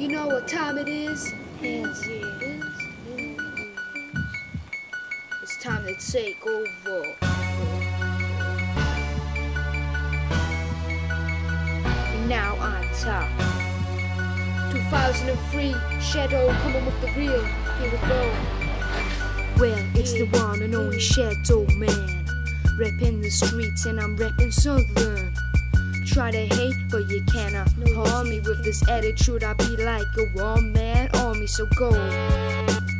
You know what time it is? It's time to take over. And now on top. 2003, Shadow coming with the real. Here we go. Well, it's the one and only Shadow Man. Repping the streets and I'm repping Southern. Try to hate, but you cannot harm me with this attitude. I be like a one man army, so go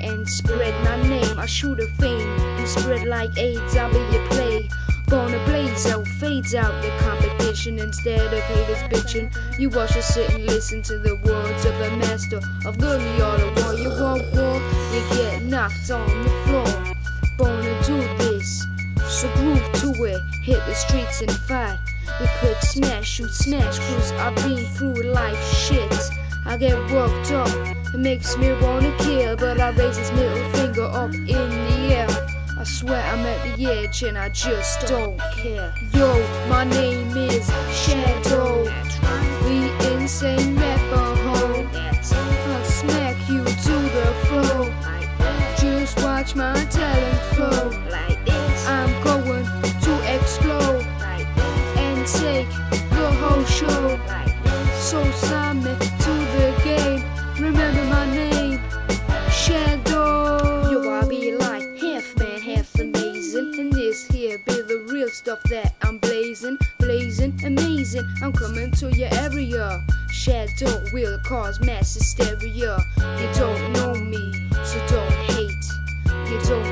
and spread my name. I shoot a fame and spread like AIDS. I'll be your play. Born a blaze out, fades out the competition instead of haters bitching. You all should sit and listen to the words of a master of the art of war. You want war, you get knocked on the floor. Born to do this, so groove to it. Hit the streets and fight. We could smash, shoot, smash, cruise. I've been through life shit. I get worked up, it makes me wanna kill. But I raise this middle finger up in the air. I swear I'm at the edge and I just don't care. Yo, my name is Shadow, the insane rapper ho. I'll smack you to the floor. Just watch my and take the whole show. So sign me to the game. Remember my name, Shadow. Yo, I be like half man, half amazing. And this here be the real stuff that I'm blazing, blazing, amazing. I'm coming to your area. Shadow will cause mass hysteria. You don't know me, so don't hate. You don't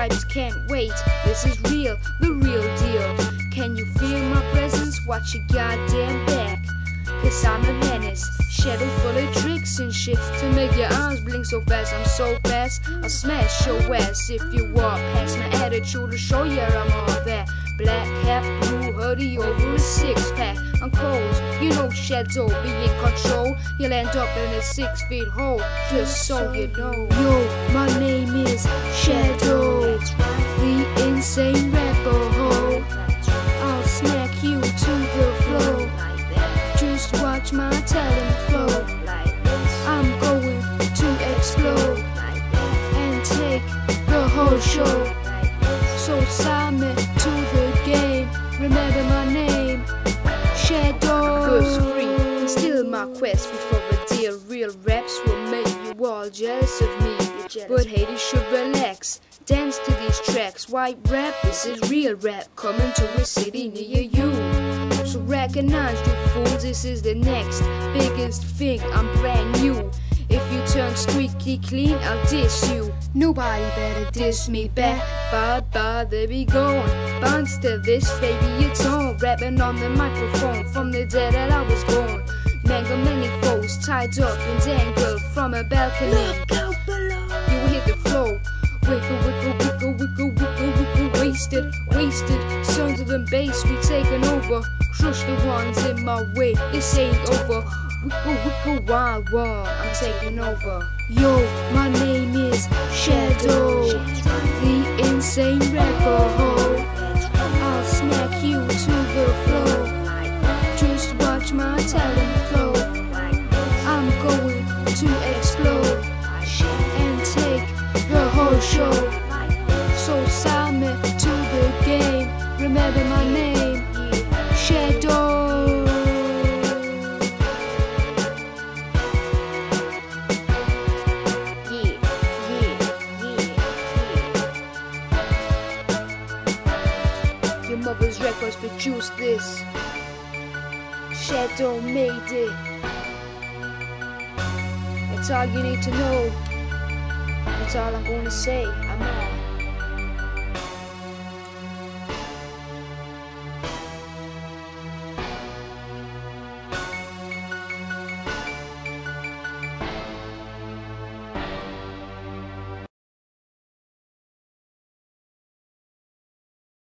stereotypes can't wait. This is real, the real deal. Can you feel my presence? Watch your goddamn back. Cause I'm a menace, shadow full of tricks and shit To make your eyes blink so fast, I'm so fast I'll smash your ass if you walk past my attitude To show you I'm all that Black hat, blue hoodie over a six pack I'm cold, you know shadow be in control. You'll end up in a six feet hole, just so you know. Yo, my name is Shadow The insane rapper ho I'll smack you to the floor. Just watch my talent flow. I'm going to explode and take the whole show. Scream, still my quest before a deal. Real raps will make you all jealous of me. But hey, haters should relax. Dance to these tracks. White rap, this is real rap. Coming to a city near you. So recognize you fools, this is the next biggest thing. I'm brand new. If you turn squeaky clean, I'll diss you. Nobody better diss me back. Bye bye, there we go. Bounce to this, baby, it's on. Rapping on the microphone from the day that I was born. Mangle many foes tied up and dangled from a balcony. Look out below. You hit the flow. Wiggle, wiggle, wiggle, wiggle, wiggle, wiggle, wasted, wasted. Sons of the bass, we taking over. Crush the ones in my way, this ain't over. Wiggle, wiggle, wild one, I'm taking over. Yo, my name is Shadow, the insane rapper this. Shadow made it. That's all you need to know. That's all I'm to say.